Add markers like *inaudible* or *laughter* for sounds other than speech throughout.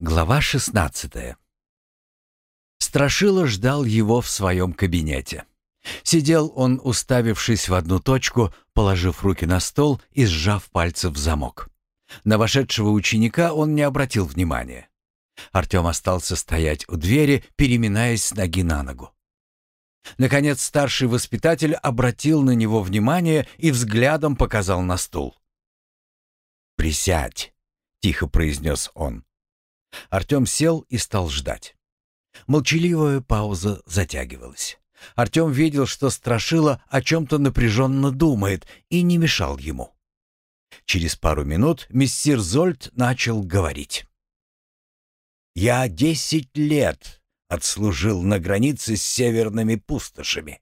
Глава 16 Страшила ждал его в своем кабинете. Сидел он, уставившись в одну точку, положив руки на стол и сжав пальцы в замок. На вошедшего ученика он не обратил внимания. Артем остался стоять у двери, переминаясь с ноги на ногу. Наконец старший воспитатель обратил на него внимание и взглядом показал на стул. «Присядь», — тихо произнес он. Артем сел и стал ждать. Молчаливая пауза затягивалась. Артем видел, что Страшила о чем-то напряженно думает и не мешал ему. Через пару минут мессир Зольд начал говорить. «Я десять лет отслужил на границе с северными пустошами.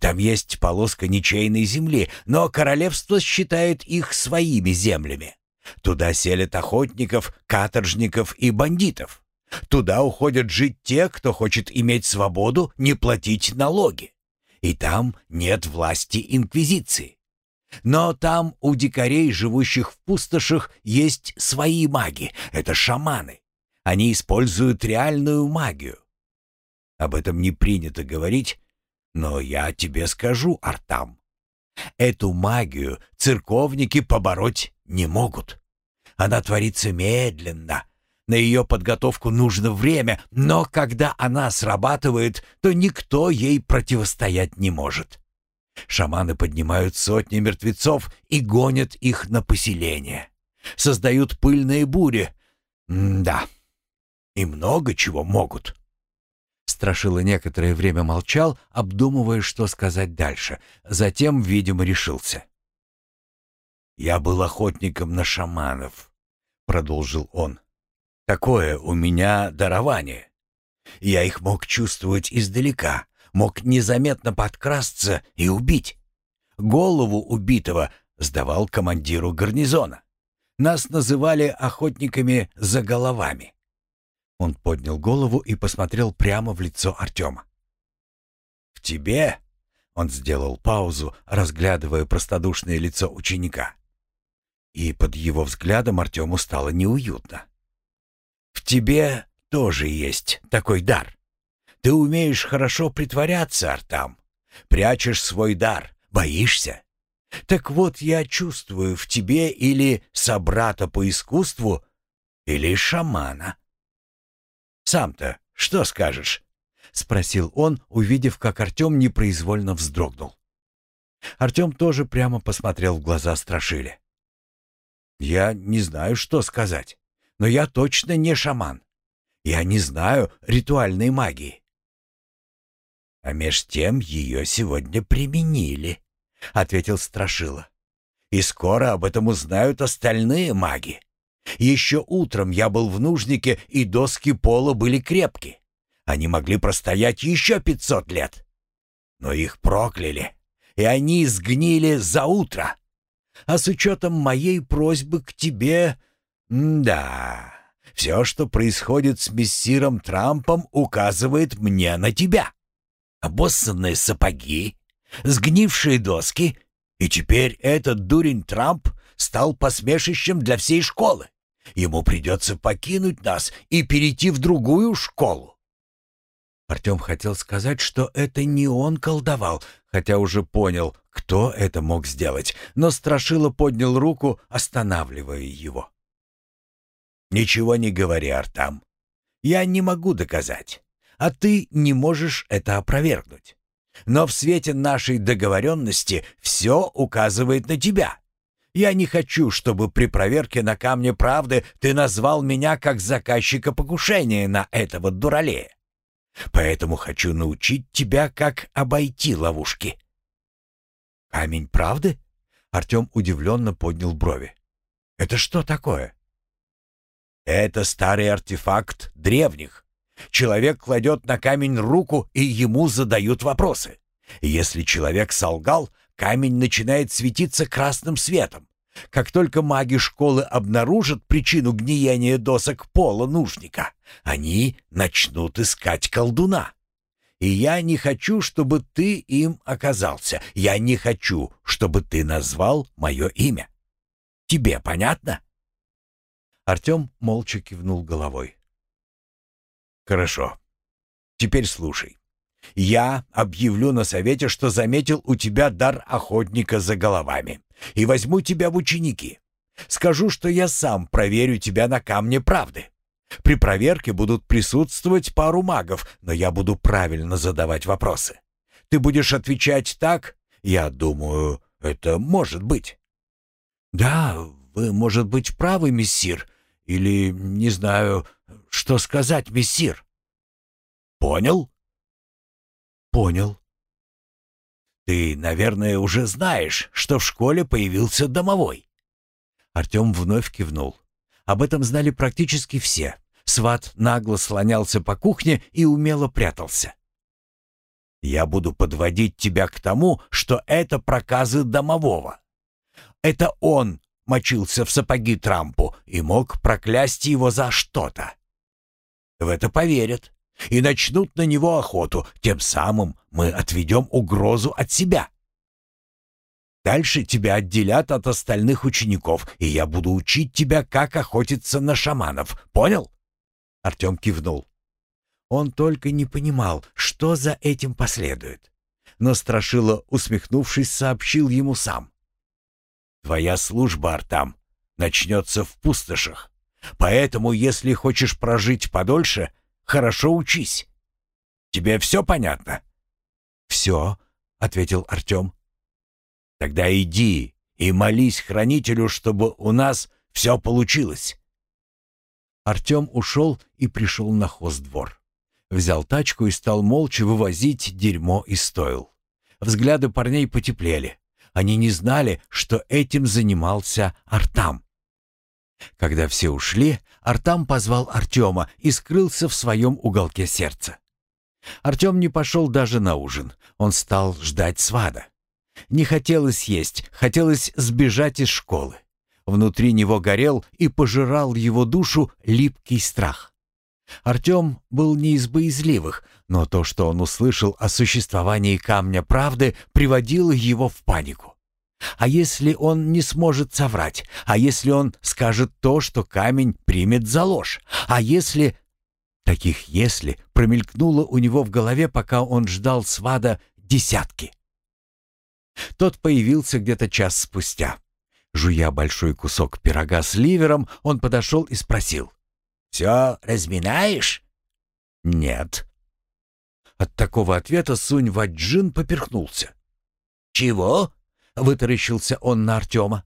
Там есть полоска ничейной земли, но королевство считает их своими землями. Туда селят охотников, каторжников и бандитов. Туда уходят жить те, кто хочет иметь свободу, не платить налоги. И там нет власти инквизиции. Но там у дикарей, живущих в пустошах, есть свои маги. Это шаманы. Они используют реальную магию. Об этом не принято говорить, но я тебе скажу, Артам. Эту магию церковники побороть не могут. Она творится медленно. На ее подготовку нужно время, но когда она срабатывает, то никто ей противостоять не может. Шаманы поднимают сотни мертвецов и гонят их на поселение. Создают пыльные бури. М да, и много чего могут. Страшила некоторое время молчал, обдумывая, что сказать дальше. Затем, видимо, решился. «Я был охотником на шаманов», — продолжил он. «Такое у меня дарование. Я их мог чувствовать издалека, мог незаметно подкрасться и убить. Голову убитого сдавал командиру гарнизона. Нас называли охотниками за головами. Он поднял голову и посмотрел прямо в лицо Артема. «В тебе?» — он сделал паузу, разглядывая простодушное лицо ученика. И под его взглядом Артему стало неуютно. «В тебе тоже есть такой дар. Ты умеешь хорошо притворяться, Артам. Прячешь свой дар, боишься. Так вот, я чувствую в тебе или собрата по искусству, или шамана». Сам-то что скажешь?» — спросил он, увидев, как Артем непроизвольно вздрогнул. Артем тоже прямо посмотрел в глаза Страшиле. «Я не знаю, что сказать, но я точно не шаман. Я не знаю ритуальной магии». «А меж тем ее сегодня применили», — ответил Страшила. «И скоро об этом узнают остальные маги. Еще утром я был в нужнике, и доски пола были крепки. Они могли простоять еще пятьсот лет. Но их прокляли, и они сгнили за утро. А с учетом моей просьбы к тебе... да, все, что происходит с мессиром Трампом, указывает мне на тебя. Обоссанные сапоги, сгнившие доски, и теперь этот дурень Трамп стал посмешищем для всей школы. Ему придется покинуть нас и перейти в другую школу. Артем хотел сказать, что это не он колдовал, хотя уже понял, кто это мог сделать, но Страшила поднял руку, останавливая его. «Ничего не говори, Артам. Я не могу доказать, а ты не можешь это опровергнуть. Но в свете нашей договоренности все указывает на тебя. Я не хочу, чтобы при проверке на камне правды ты назвал меня как заказчика покушения на этого дуралея. Поэтому хочу научить тебя, как обойти ловушки». «Камень правды?» Артем удивленно поднял брови. «Это что такое?» «Это старый артефакт древних. Человек кладет на камень руку, и ему задают вопросы. Если человек солгал, камень начинает светиться красным светом. Как только маги школы обнаружат причину гниения досок пола нужника, они начнут искать колдуна. И я не хочу, чтобы ты им оказался. Я не хочу, чтобы ты назвал мое имя. Тебе понятно?» Артем молча кивнул головой. Хорошо. Теперь слушай. Я объявлю на совете, что заметил у тебя дар охотника за головами, и возьму тебя в ученики. Скажу, что я сам проверю тебя на камне правды. При проверке будут присутствовать пару магов, но я буду правильно задавать вопросы. Ты будешь отвечать так? Я думаю, это может быть. Да, вы, может быть, правы, мессир. Или, не знаю, что сказать, мессир. Понял? Понял. Ты, наверное, уже знаешь, что в школе появился домовой. Артем вновь кивнул. Об этом знали практически все. Сват нагло слонялся по кухне и умело прятался. «Я буду подводить тебя к тому, что это проказы домового. Это он мочился в сапоги Трампу и мог проклясть его за что-то. В это поверят и начнут на него охоту, тем самым мы отведем угрозу от себя. Дальше тебя отделят от остальных учеников, и я буду учить тебя, как охотиться на шаманов. Понял?» Артем кивнул. Он только не понимал, что за этим последует. Но Страшила, усмехнувшись, сообщил ему сам. «Твоя служба, Артам, начнется в пустошах. Поэтому, если хочешь прожить подольше, хорошо учись. Тебе все понятно?» «Все», — ответил Артем. «Тогда иди и молись хранителю, чтобы у нас все получилось». Артем ушел и пришел на хоздвор. Взял тачку и стал молча вывозить дерьмо из стойл. Взгляды парней потеплели. Они не знали, что этим занимался Артам. Когда все ушли, Артам позвал Артема и скрылся в своем уголке сердца. Артем не пошел даже на ужин. Он стал ждать свада. Не хотелось есть, хотелось сбежать из школы. Внутри него горел и пожирал его душу липкий страх. Артем был не из боязливых, но то, что он услышал о существовании камня правды, приводило его в панику. А если он не сможет соврать? А если он скажет то, что камень примет за ложь? А если... Таких «если» промелькнуло у него в голове, пока он ждал свада десятки. Тот появился где-то час спустя. Жуя большой кусок пирога с ливером, он подошел и спросил. «Все разминаешь?» «Нет». От такого ответа Сунь Ваджин поперхнулся. «Чего?» — вытаращился он на Артема.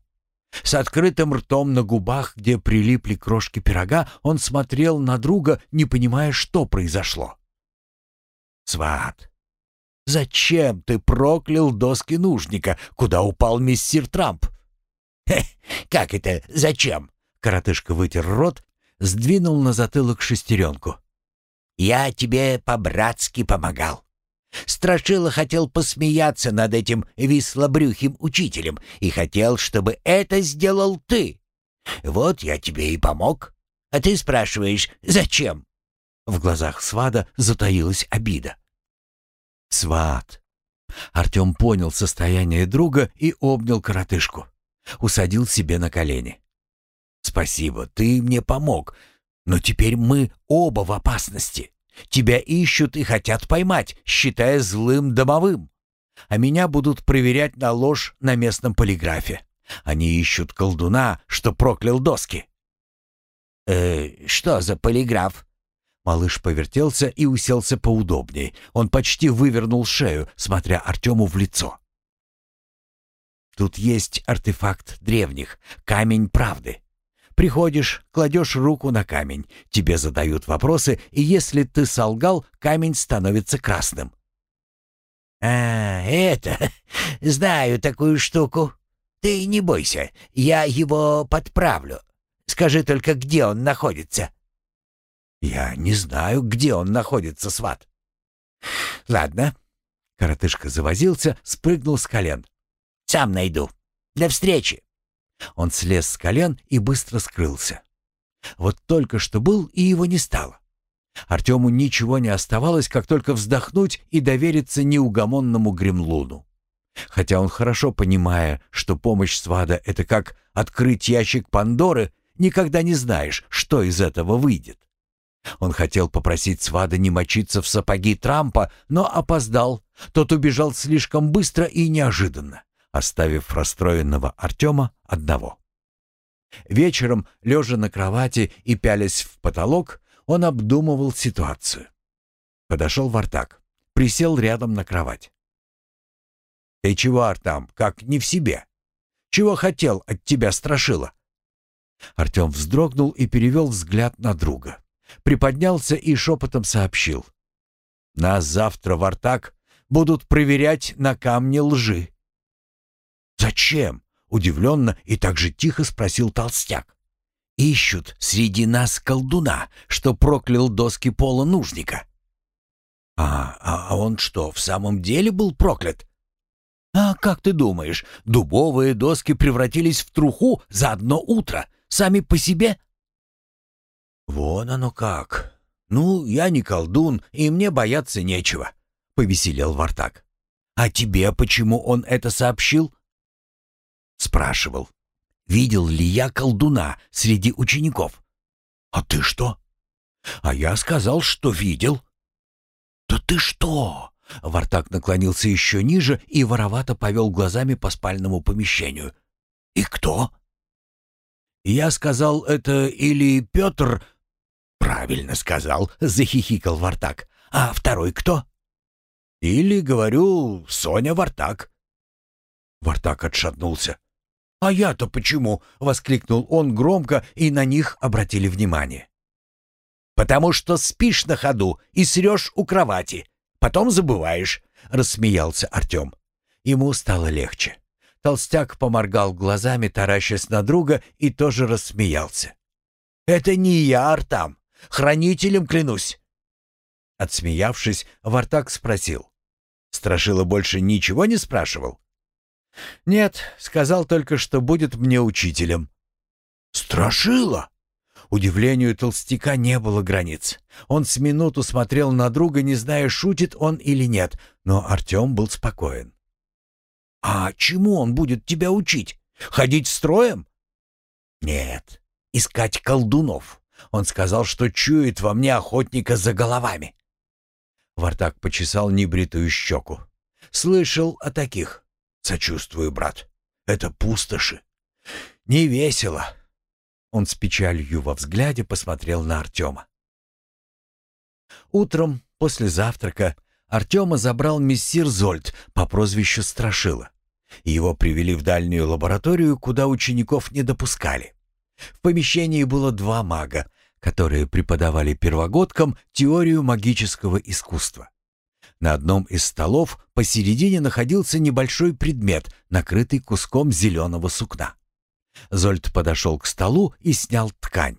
С открытым ртом на губах, где прилипли крошки пирога, он смотрел на друга, не понимая, что произошло. «Сват, зачем ты проклял доски нужника, куда упал мистер Трамп?» «Хе, как это зачем?» Коротышка вытер рот, сдвинул на затылок шестеренку. «Я тебе по-братски помогал. Страшила хотел посмеяться над этим вислобрюхим учителем и хотел, чтобы это сделал ты. Вот я тебе и помог. А ты спрашиваешь, зачем?» В глазах свада затаилась обида. «Сват!» Артем понял состояние друга и обнял коротышку. Усадил себе на колени. «Спасибо, ты мне помог, но теперь мы оба в опасности. Тебя ищут и хотят поймать, считая злым домовым. А меня будут проверять на ложь на местном полиграфе. Они ищут колдуна, что проклял доски». «Э, что за полиграф?» Малыш повертелся и уселся поудобнее. Он почти вывернул шею, смотря Артему в лицо. «Тут есть артефакт древних, камень правды. Приходишь, кладешь руку на камень, тебе задают вопросы, и если ты солгал, камень становится красным. «А, это... *laughs* Знаю такую штуку. Ты не бойся, я его подправлю. Скажи только, где он находится». «Я не знаю, где он находится, сват». «Ладно». Коротышка завозился, спрыгнул с колен. «Сам найду. Для встречи». Он слез с колен и быстро скрылся. Вот только что был, и его не стало. Артему ничего не оставалось, как только вздохнуть и довериться неугомонному гремлуну. Хотя он хорошо понимая, что помощь свада — это как открыть ящик Пандоры, никогда не знаешь, что из этого выйдет. Он хотел попросить Свада не мочиться в сапоги Трампа, но опоздал. Тот убежал слишком быстро и неожиданно, оставив расстроенного Артема одного. Вечером, лежа на кровати и пялясь в потолок, он обдумывал ситуацию. Подошел Вартак, присел рядом на кровать. «Ты чего, Артам, как не в себе? Чего хотел от тебя страшило?» Артем вздрогнул и перевел взгляд на друга. Приподнялся и шепотом сообщил. «Нас завтра, Вартак, будут проверять на камне лжи». «Зачем?» — удивленно и так же тихо спросил толстяк. «Ищут среди нас колдуна, что проклял доски пола нужника». «А, а он что, в самом деле был проклят?» «А как ты думаешь, дубовые доски превратились в труху за одно утро, сами по себе?» «Вон оно как! Ну, я не колдун, и мне бояться нечего», — повеселел Вартак. «А тебе почему он это сообщил?» Спрашивал, видел ли я колдуна среди учеников. «А ты что?» «А я сказал, что видел». «Да ты что?» Вартак наклонился еще ниже и воровато повел глазами по спальному помещению. «И кто?» «Я сказал это или Петр...» «Правильно сказал», — захихикал Вартак. «А второй кто?» «Или, говорю, Соня Вартак». Вартак отшатнулся. «А я-то почему?» — воскликнул он громко, и на них обратили внимание. «Потому что спишь на ходу и срешь у кровати. Потом забываешь», — рассмеялся Артем. Ему стало легче. Толстяк поморгал глазами, таращась на друга, и тоже рассмеялся. «Это не я, Артам. Хранителем клянусь!» Отсмеявшись, Вартак спросил. «Страшила больше ничего не спрашивал?» «Нет, сказал только, что будет мне учителем». «Страшила?» Удивлению толстяка не было границ. Он с минуту смотрел на друга, не зная, шутит он или нет, но Артем был спокоен. «А чему он будет тебя учить? Ходить строем?» «Нет, искать колдунов. Он сказал, что чует во мне охотника за головами. Вартак почесал небритую щеку. Слышал о таких. Сочувствую, брат. Это пустоши. Не весело. Он с печалью во взгляде посмотрел на Артема. Утром, после завтрака, Артема забрал мессир Зольд по прозвищу Страшила. Его привели в дальнюю лабораторию, куда учеников не допускали. В помещении было два мага, которые преподавали первогодкам теорию магического искусства. На одном из столов посередине находился небольшой предмет, накрытый куском зеленого сукна. Зольд подошел к столу и снял ткань.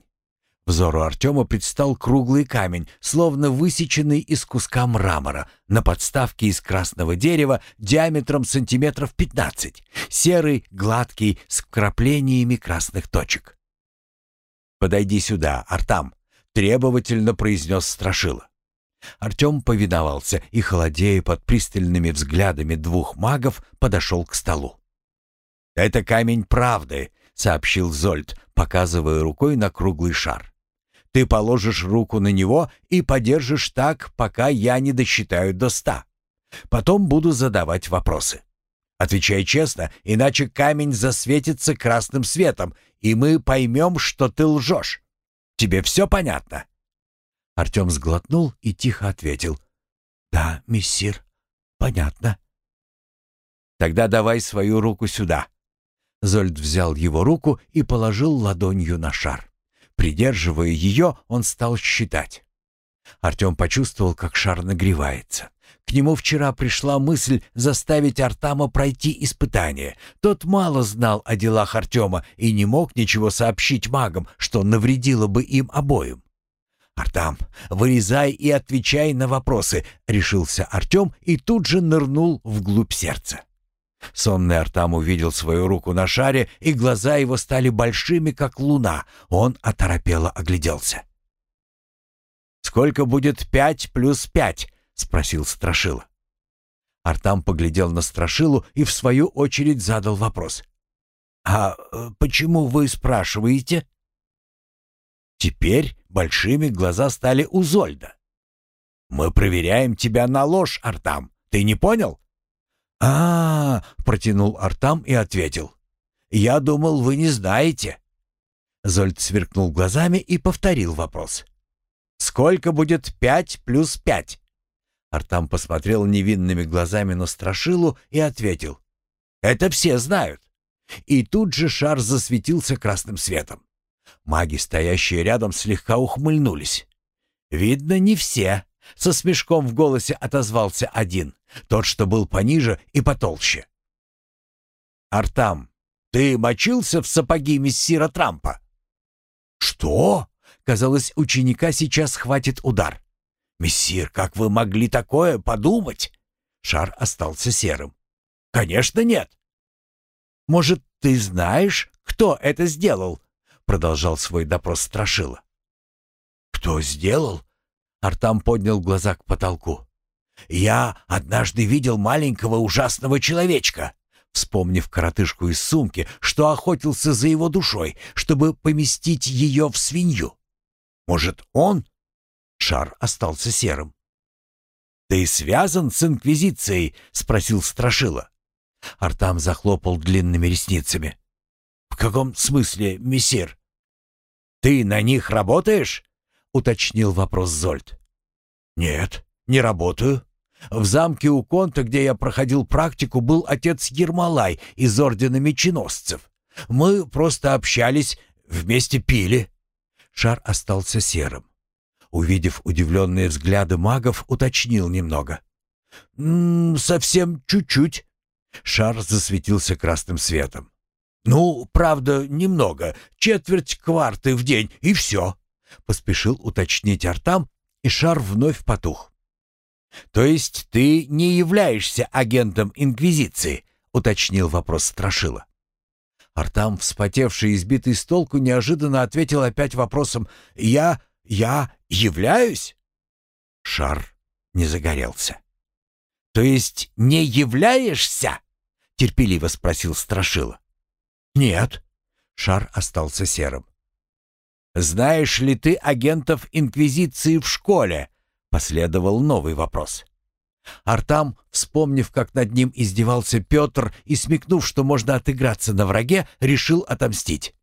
Взору Артема предстал круглый камень, словно высеченный из куска мрамора, на подставке из красного дерева диаметром сантиметров 15, серый, гладкий, с вкраплениями красных точек. «Подойди сюда, Артам», — требовательно произнес Страшила. Артем повиновался и, холодея под пристальными взглядами двух магов, подошел к столу. «Это камень правды», — сообщил Зольд, показывая рукой на круглый шар. «Ты положишь руку на него и подержишь так, пока я не досчитаю до ста. Потом буду задавать вопросы. Отвечай честно, иначе камень засветится красным светом, и мы поймем, что ты лжешь. Тебе все понятно?» Артем сглотнул и тихо ответил. «Да, мессир, понятно». «Тогда давай свою руку сюда». Зольд взял его руку и положил ладонью на шар. Придерживая ее, он стал считать. Артем почувствовал, как шар нагревается. К нему вчера пришла мысль заставить Артама пройти испытание. Тот мало знал о делах Артема и не мог ничего сообщить магам, что навредило бы им обоим. «Артам, вырезай и отвечай на вопросы», — решился Артем и тут же нырнул вглубь сердца. Сонный Артам увидел свою руку на шаре, и глаза его стали большими, как луна. Он оторопело огляделся. «Сколько будет пять плюс пять?» — спросил Страшила. Артам поглядел на Страшилу и в свою очередь задал вопрос. «А э, почему вы спрашиваете?» Теперь большими глаза стали у Зольда. «Мы проверяем тебя на ложь, Артам. Ты не понял?» а, -а, -а протянул Артам и ответил. «Я думал, вы не знаете». Зольд сверкнул глазами и повторил вопрос. «Сколько будет пять плюс пять?» Артам посмотрел невинными глазами на Страшилу и ответил. «Это все знают». И тут же шар засветился красным светом. Маги, стоящие рядом, слегка ухмыльнулись. «Видно, не все», — со смешком в голосе отозвался один, тот, что был пониже и потолще. «Артам, ты мочился в сапоги мессира Трампа?» «Что?» Казалось, ученика сейчас хватит удар. «Мессир, как вы могли такое подумать?» Шар остался серым. «Конечно нет». «Может, ты знаешь, кто это сделал?» Продолжал свой допрос Страшила. «Кто сделал?» Артам поднял глаза к потолку. «Я однажды видел маленького ужасного человечка вспомнив коротышку из сумки, что охотился за его душой, чтобы поместить ее в свинью. Может, он? Шар остался серым. «Ты связан с Инквизицией?» — спросил Страшила. Артам захлопал длинными ресницами. «В каком смысле, мессир?» «Ты на них работаешь?» — уточнил вопрос Зольд. «Нет, не работаю. В замке у Конта, где я проходил практику, был отец Ермолай из Ордена Меченосцев. Мы просто общались, вместе пили. Шар остался серым. Увидев удивленные взгляды магов, уточнил немного. «М -м, «Совсем чуть-чуть». Шар засветился красным светом. «Ну, правда, немного. Четверть кварты в день, и все», — поспешил уточнить Артам, и шар вновь потух. «То есть ты не являешься агентом Инквизиции?» — уточнил вопрос Страшила. Артам, вспотевший и сбитый с толку, неожиданно ответил опять вопросом «Я... я являюсь?» Шар не загорелся. «То есть не являешься?» — терпеливо спросил Страшила. «Нет». Шар остался серым. «Знаешь ли ты агентов Инквизиции в школе?» Последовал новый вопрос. Артам, вспомнив, как над ним издевался Петр и смекнув, что можно отыграться на враге, решил отомстить.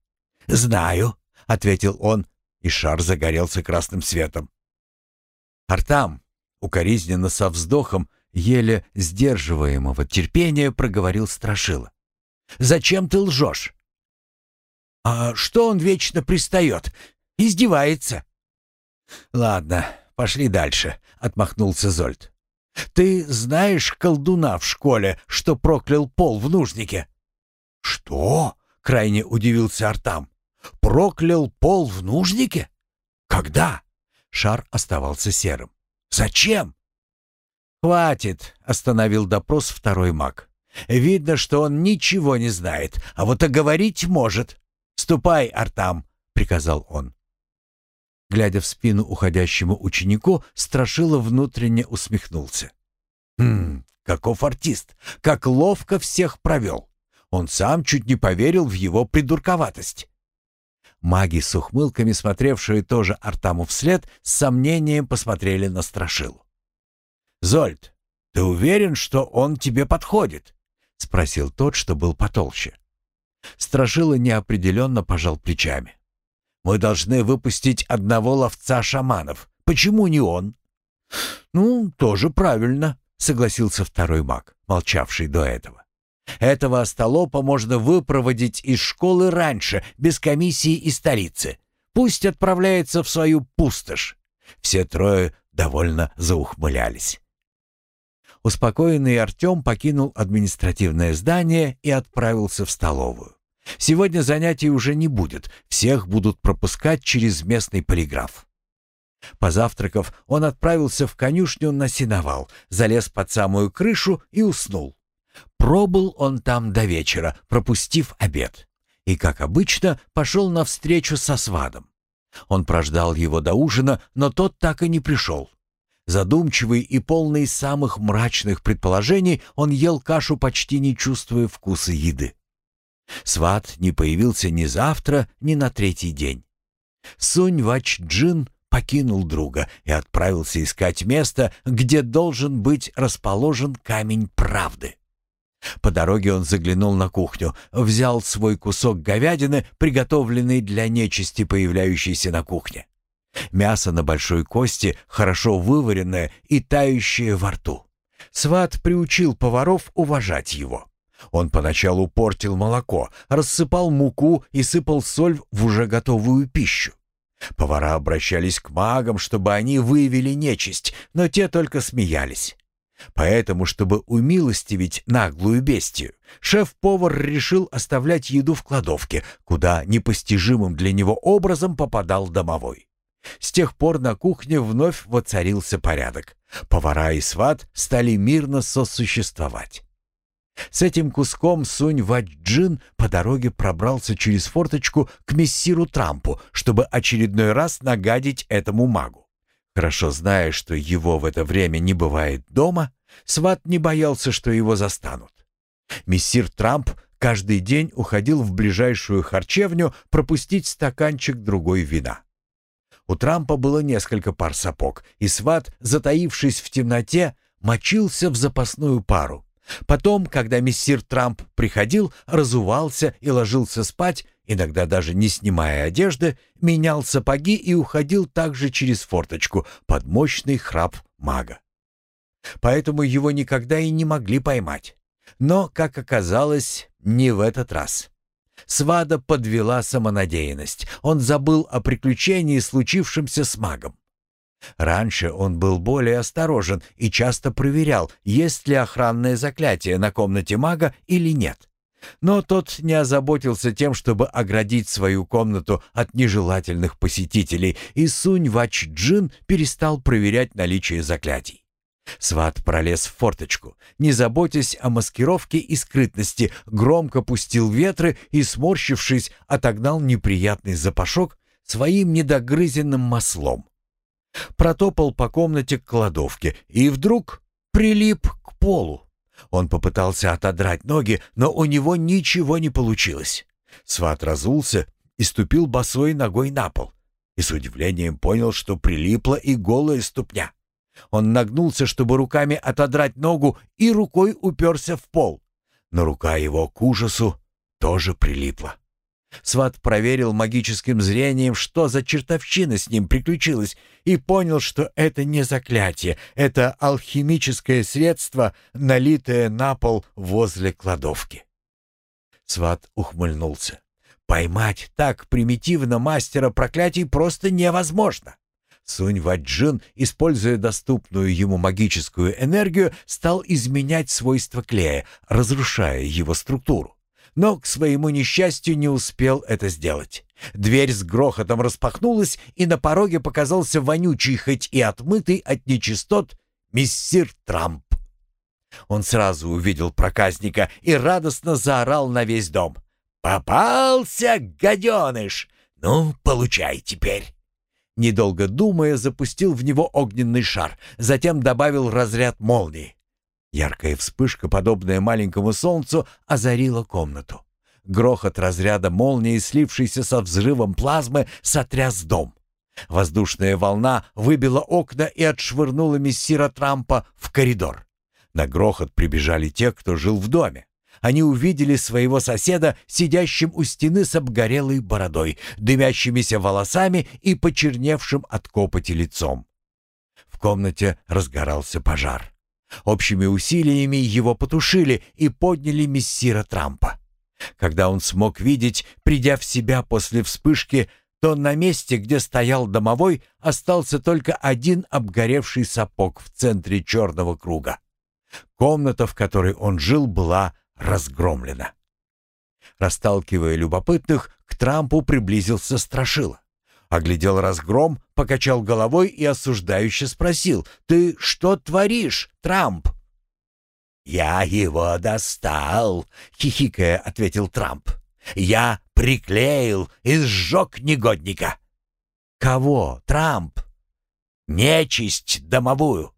«Знаю», — ответил он, и шар загорелся красным светом. Артам, укоризненно со вздохом, еле сдерживаемого терпения, проговорил Страшила. «Зачем ты лжешь?» «А что он вечно пристает? Издевается?» «Ладно, «Пошли дальше», — отмахнулся Зольд. «Ты знаешь колдуна в школе, что проклял пол в нужнике?» «Что?» — крайне удивился Артам. «Проклял пол в нужнике? Когда?» Шар оставался серым. «Зачем?» «Хватит», — остановил допрос второй маг. «Видно, что он ничего не знает, а вот оговорить может. Ступай, Артам», — приказал он. Глядя в спину уходящему ученику, Страшила внутренне усмехнулся. «Хм, каков артист! Как ловко всех провел! Он сам чуть не поверил в его придурковатость!» Маги с ухмылками, смотревшие тоже Артаму вслед, с сомнением посмотрели на Страшилу. «Зольд, ты уверен, что он тебе подходит?» — спросил тот, что был потолще. Страшила неопределенно пожал плечами. Мы должны выпустить одного ловца шаманов. Почему не он?» «Ну, тоже правильно», — согласился второй маг, молчавший до этого. «Этого остолопа можно выпроводить из школы раньше, без комиссии и столицы. Пусть отправляется в свою пустошь». Все трое довольно заухмылялись. Успокоенный Артем покинул административное здание и отправился в столовую. Сегодня занятий уже не будет, всех будут пропускать через местный полиграф. Позавтракав, он отправился в конюшню на сеновал, залез под самую крышу и уснул. Пробыл он там до вечера, пропустив обед. И, как обычно, пошел навстречу со свадом. Он прождал его до ужина, но тот так и не пришел. Задумчивый и полный самых мрачных предположений, он ел кашу, почти не чувствуя вкуса еды. Сват не появился ни завтра, ни на третий день. Сунь Вач Джин покинул друга и отправился искать место, где должен быть расположен камень правды. По дороге он заглянул на кухню, взял свой кусок говядины, приготовленный для нечисти, появляющейся на кухне. Мясо на большой кости, хорошо вываренное и тающее во рту. Сват приучил поваров уважать его. Он поначалу портил молоко, рассыпал муку и сыпал соль в уже готовую пищу. Повара обращались к магам, чтобы они выявили нечисть, но те только смеялись. Поэтому, чтобы умилостивить наглую бестию, шеф-повар решил оставлять еду в кладовке, куда непостижимым для него образом попадал домовой. С тех пор на кухне вновь воцарился порядок. Повара и сват стали мирно сосуществовать. С этим куском Сунь Ваджин по дороге пробрался через форточку к мессиру Трампу, чтобы очередной раз нагадить этому магу. Хорошо зная, что его в это время не бывает дома, сват не боялся, что его застанут. Мессир Трамп каждый день уходил в ближайшую харчевню пропустить стаканчик другой вина. У Трампа было несколько пар сапог, и сват, затаившись в темноте, мочился в запасную пару. Потом, когда мессир Трамп приходил, разувался и ложился спать, иногда даже не снимая одежды, менял сапоги и уходил также через форточку под мощный храп мага. Поэтому его никогда и не могли поймать. Но, как оказалось, не в этот раз. Свада подвела самонадеянность. Он забыл о приключении, случившемся с магом. Раньше он был более осторожен и часто проверял, есть ли охранное заклятие на комнате мага или нет. Но тот не озаботился тем, чтобы оградить свою комнату от нежелательных посетителей, и Сунь Вач Джин перестал проверять наличие заклятий. Сват пролез в форточку, не заботясь о маскировке и скрытности, громко пустил ветры и, сморщившись, отогнал неприятный запашок своим недогрызенным маслом протопал по комнате к кладовке и вдруг прилип к полу. Он попытался отодрать ноги, но у него ничего не получилось. Сват разулся и ступил босой ногой на пол. И с удивлением понял, что прилипла и голая ступня. Он нагнулся, чтобы руками отодрать ногу, и рукой уперся в пол. Но рука его к ужасу тоже прилипла. Сват проверил магическим зрением, что за чертовщина с ним приключилась, и понял, что это не заклятие, это алхимическое средство, налитое на пол возле кладовки. Сват ухмыльнулся. Поймать так примитивно мастера проклятий просто невозможно. Сунь Ваджин, используя доступную ему магическую энергию, стал изменять свойства клея, разрушая его структуру но к своему несчастью не успел это сделать. Дверь с грохотом распахнулась, и на пороге показался вонючий, хоть и отмытый от нечистот, мессир Трамп. Он сразу увидел проказника и радостно заорал на весь дом. «Попался, гаденыш! Ну, получай теперь!» Недолго думая, запустил в него огненный шар, затем добавил разряд молнии. Яркая вспышка, подобная маленькому солнцу, озарила комнату. Грохот разряда молнии, слившийся со взрывом плазмы, сотряс дом. Воздушная волна выбила окна и отшвырнула мессира Трампа в коридор. На грохот прибежали те, кто жил в доме. Они увидели своего соседа, сидящим у стены с обгорелой бородой, дымящимися волосами и почерневшим от копоти лицом. В комнате разгорался пожар. Общими усилиями его потушили и подняли мессира Трампа. Когда он смог видеть, придя в себя после вспышки, то на месте, где стоял домовой, остался только один обгоревший сапог в центре черного круга. Комната, в которой он жил, была разгромлена. Расталкивая любопытных, к Трампу приблизился Страшила оглядел разгром, покачал головой и осуждающе спросил, «Ты что творишь, Трамп?» «Я его достал», — хихикая ответил Трамп. «Я приклеил и сжег негодника». «Кого, Трамп?» «Нечисть домовую».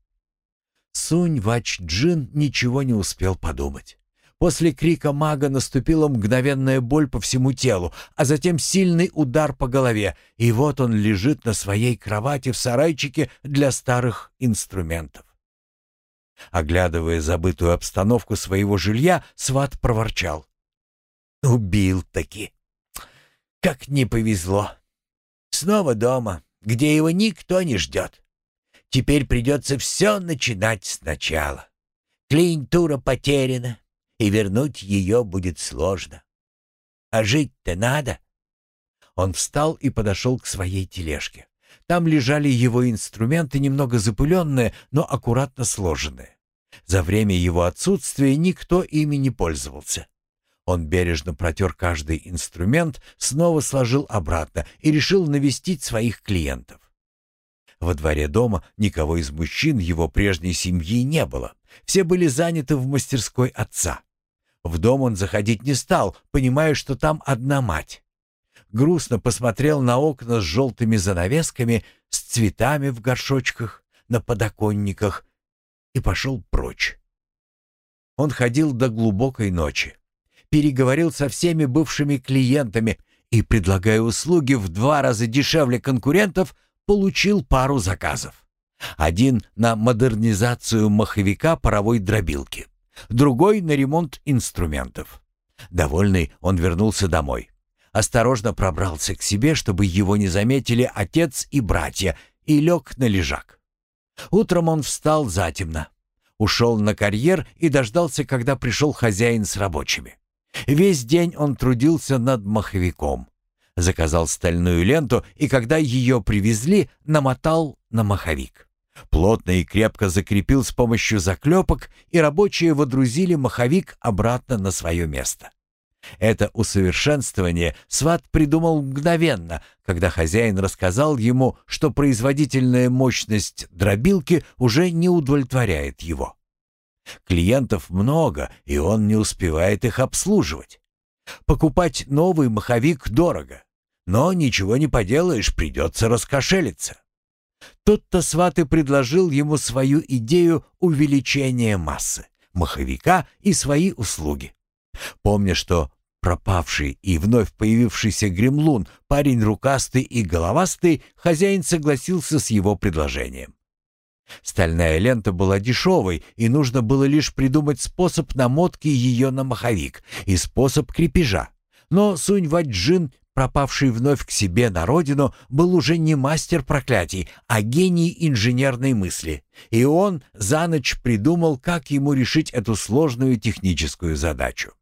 Сунь Вач Джин ничего не успел подумать. После крика мага наступила мгновенная боль по всему телу, а затем сильный удар по голове, и вот он лежит на своей кровати в сарайчике для старых инструментов. Оглядывая забытую обстановку своего жилья, сват проворчал. «Убил-таки! Как не повезло! Снова дома, где его никто не ждет. Теперь придется все начинать сначала. Клиентура потеряна, и вернуть ее будет сложно. А жить-то надо!» Он встал и подошел к своей тележке. Там лежали его инструменты, немного запыленные, но аккуратно сложенные. За время его отсутствия никто ими не пользовался. Он бережно протер каждый инструмент, снова сложил обратно и решил навестить своих клиентов. Во дворе дома никого из мужчин его прежней семьи не было. Все были заняты в мастерской отца. В дом он заходить не стал, понимая, что там одна мать грустно посмотрел на окна с желтыми занавесками, с цветами в горшочках, на подоконниках и пошел прочь. Он ходил до глубокой ночи, переговорил со всеми бывшими клиентами и, предлагая услуги в два раза дешевле конкурентов, получил пару заказов. Один на модернизацию маховика паровой дробилки, другой на ремонт инструментов. Довольный, он вернулся домой осторожно пробрался к себе, чтобы его не заметили отец и братья, и лег на лежак. Утром он встал затемно, ушел на карьер и дождался, когда пришел хозяин с рабочими. Весь день он трудился над маховиком. Заказал стальную ленту и, когда ее привезли, намотал на маховик. Плотно и крепко закрепил с помощью заклепок, и рабочие водрузили маховик обратно на свое место. Это усовершенствование сват придумал мгновенно, когда хозяин рассказал ему, что производительная мощность дробилки уже не удовлетворяет его. Клиентов много, и он не успевает их обслуживать. Покупать новый маховик дорого, но ничего не поделаешь, придется раскошелиться. Тут-то сват и предложил ему свою идею увеличения массы, маховика и свои услуги. Помня, что пропавший и вновь появившийся гремлун, парень рукастый и головастый, хозяин согласился с его предложением. Стальная лента была дешевой, и нужно было лишь придумать способ намотки ее на маховик и способ крепежа. Но Сунь Ваджин, пропавший вновь к себе на родину, был уже не мастер проклятий, а гений инженерной мысли, и он за ночь придумал, как ему решить эту сложную техническую задачу.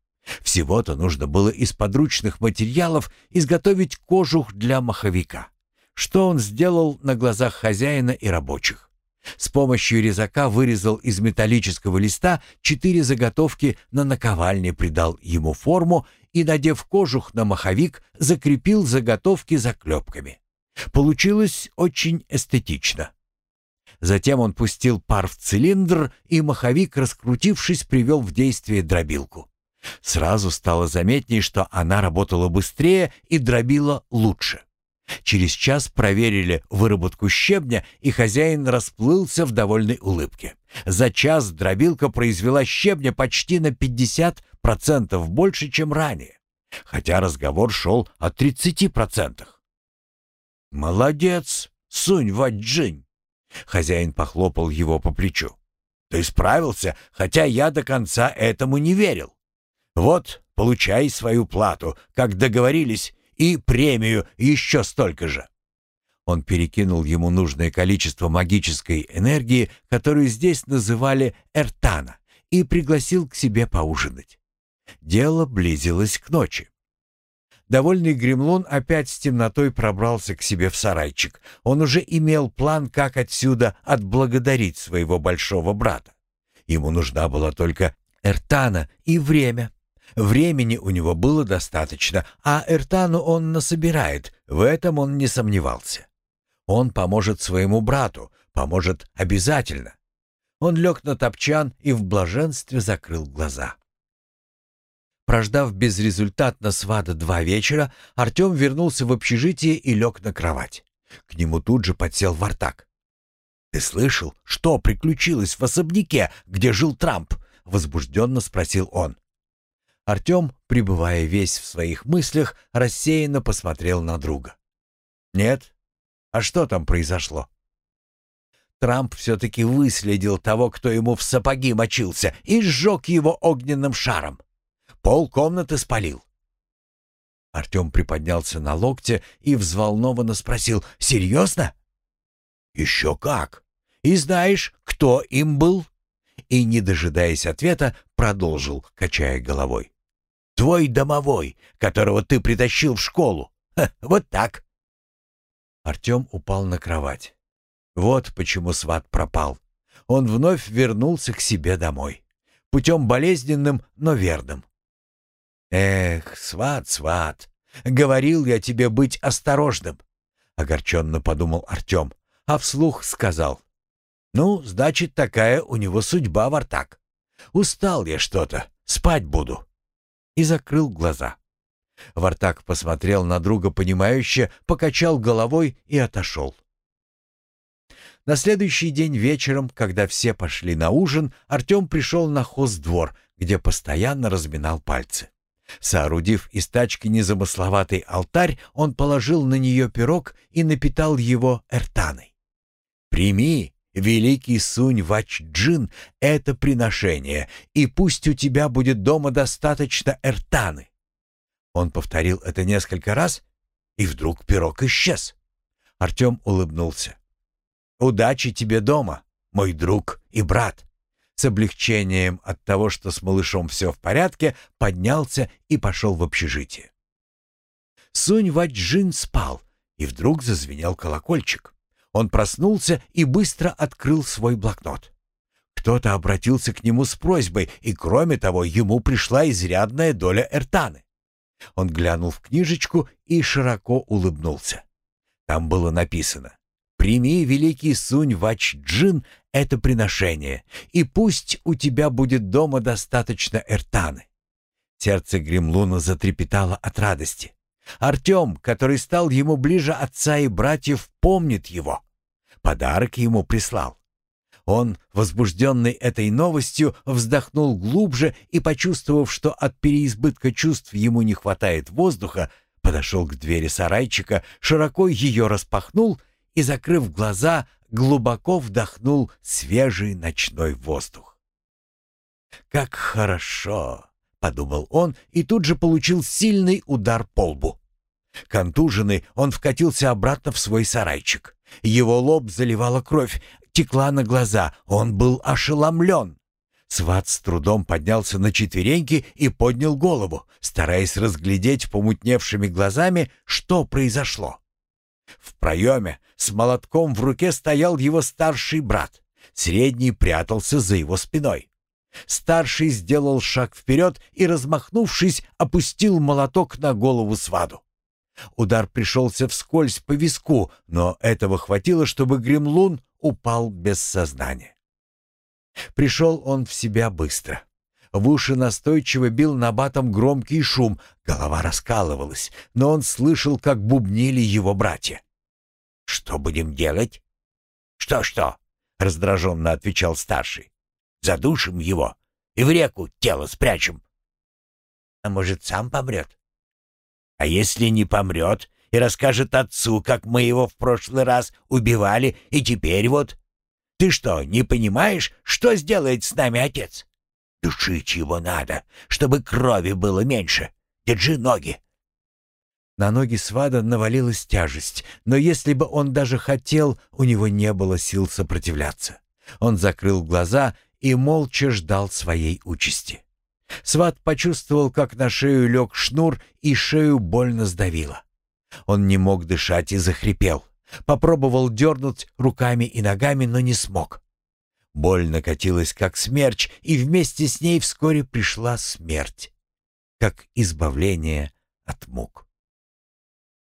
Всего-то нужно было из подручных материалов изготовить кожух для маховика, что он сделал на глазах хозяина и рабочих. С помощью резака вырезал из металлического листа четыре заготовки на наковальне, придал ему форму и, надев кожух на маховик, закрепил заготовки заклепками. Получилось очень эстетично. Затем он пустил пар в цилиндр, и маховик, раскрутившись, привел в действие дробилку. Сразу стало заметней, что она работала быстрее и дробила лучше. Через час проверили выработку щебня, и хозяин расплылся в довольной улыбке. За час дробилка произвела щебня почти на 50% больше, чем ранее, хотя разговор шел о 30%. «Молодец, Сунь Ваджинь!» Хозяин похлопал его по плечу. «Ты справился, хотя я до конца этому не верил. Вот, получай свою плату, как договорились, и премию еще столько же». Он перекинул ему нужное количество магической энергии, которую здесь называли «эртана», и пригласил к себе поужинать. Дело близилось к ночи. Довольный гремлун опять с темнотой пробрался к себе в сарайчик. Он уже имел план, как отсюда отблагодарить своего большого брата. Ему нужна была только Эртана и время. Времени у него было достаточно, а Эртану он насобирает, в этом он не сомневался. Он поможет своему брату, поможет обязательно. Он лег на топчан и в блаженстве закрыл глаза. Прождав безрезультатно свада два вечера, Артем вернулся в общежитие и лег на кровать. К нему тут же подсел Вартак. «Ты слышал, что приключилось в особняке, где жил Трамп?» — возбужденно спросил он. Артем, пребывая весь в своих мыслях, рассеянно посмотрел на друга. «Нет? А что там произошло?» Трамп все-таки выследил того, кто ему в сапоги мочился, и сжег его огненным шаром. Пол комнаты спалил. Артем приподнялся на локте и взволнованно спросил «Серьезно?» «Еще как! И знаешь, кто им был?» И, не дожидаясь ответа, продолжил, качая головой. «Твой домовой, которого ты притащил в школу. Ха, вот так!» Артем упал на кровать. Вот почему сват пропал. Он вновь вернулся к себе домой. Путем болезненным, но верным. «Эх, сват, сват, говорил я тебе быть осторожным», — огорченно подумал Артем, а вслух сказал. «Ну, значит, такая у него судьба, Вартак. Устал я что-то, спать буду». И закрыл глаза. Вартак посмотрел на друга понимающе, покачал головой и отошел. На следующий день вечером, когда все пошли на ужин, Артем пришел на хоздвор, где постоянно разминал пальцы. Соорудив из тачки незамысловатый алтарь, он положил на нее пирог и напитал его эртаной. «Прими, великий Сунь Вач-Джин, это приношение, и пусть у тебя будет дома достаточно эртаны». Он повторил это несколько раз, и вдруг пирог исчез. Артем улыбнулся. «Удачи тебе дома, мой друг и брат!» с облегчением от того, что с малышом все в порядке, поднялся и пошел в общежитие. Сунь Ваджин спал, и вдруг зазвенел колокольчик. Он проснулся и быстро открыл свой блокнот. Кто-то обратился к нему с просьбой, и, кроме того, ему пришла изрядная доля эртаны. Он глянул в книжечку и широко улыбнулся. Там было написано «Прими, великий Сунь Вач-Джин, это приношение, и пусть у тебя будет дома достаточно эртаны». Сердце Гремлуна затрепетало от радости. Артем, который стал ему ближе отца и братьев, помнит его. Подарок ему прислал. Он, возбужденный этой новостью, вздохнул глубже и, почувствовав, что от переизбытка чувств ему не хватает воздуха, подошел к двери сарайчика, широко ее распахнул и, закрыв глаза, глубоко вдохнул свежий ночной воздух. «Как хорошо!» — подумал он и тут же получил сильный удар по лбу. Контуженный, он вкатился обратно в свой сарайчик. Его лоб заливала кровь, текла на глаза, он был ошеломлен. Сват с трудом поднялся на четвереньки и поднял голову, стараясь разглядеть помутневшими глазами, что произошло. В проеме с молотком в руке стоял его старший брат. Средний прятался за его спиной. Старший сделал шаг вперед и, размахнувшись, опустил молоток на голову сваду. Удар пришелся вскользь по виску, но этого хватило, чтобы Гремлун упал без сознания. Пришел он в себя быстро. В уши настойчиво бил набатом громкий шум, голова раскалывалась, но он слышал, как бубнили его братья. «Что будем делать?» «Что-что?» — раздраженно отвечал старший. «Задушим его и в реку тело спрячем». «А может, сам помрет?» «А если не помрет и расскажет отцу, как мы его в прошлый раз убивали, и теперь вот...» «Ты что, не понимаешь, что сделает с нами отец?» Душить его надо, чтобы крови было меньше. Держи ноги. На ноги Свада навалилась тяжесть, но если бы он даже хотел, у него не было сил сопротивляться. Он закрыл глаза и молча ждал своей участи. Сват почувствовал, как на шею лег шнур и шею больно сдавило. Он не мог дышать и захрипел. Попробовал дернуть руками и ногами, но не смог. Боль накатилась, как смерч, и вместе с ней вскоре пришла смерть, как избавление от мук.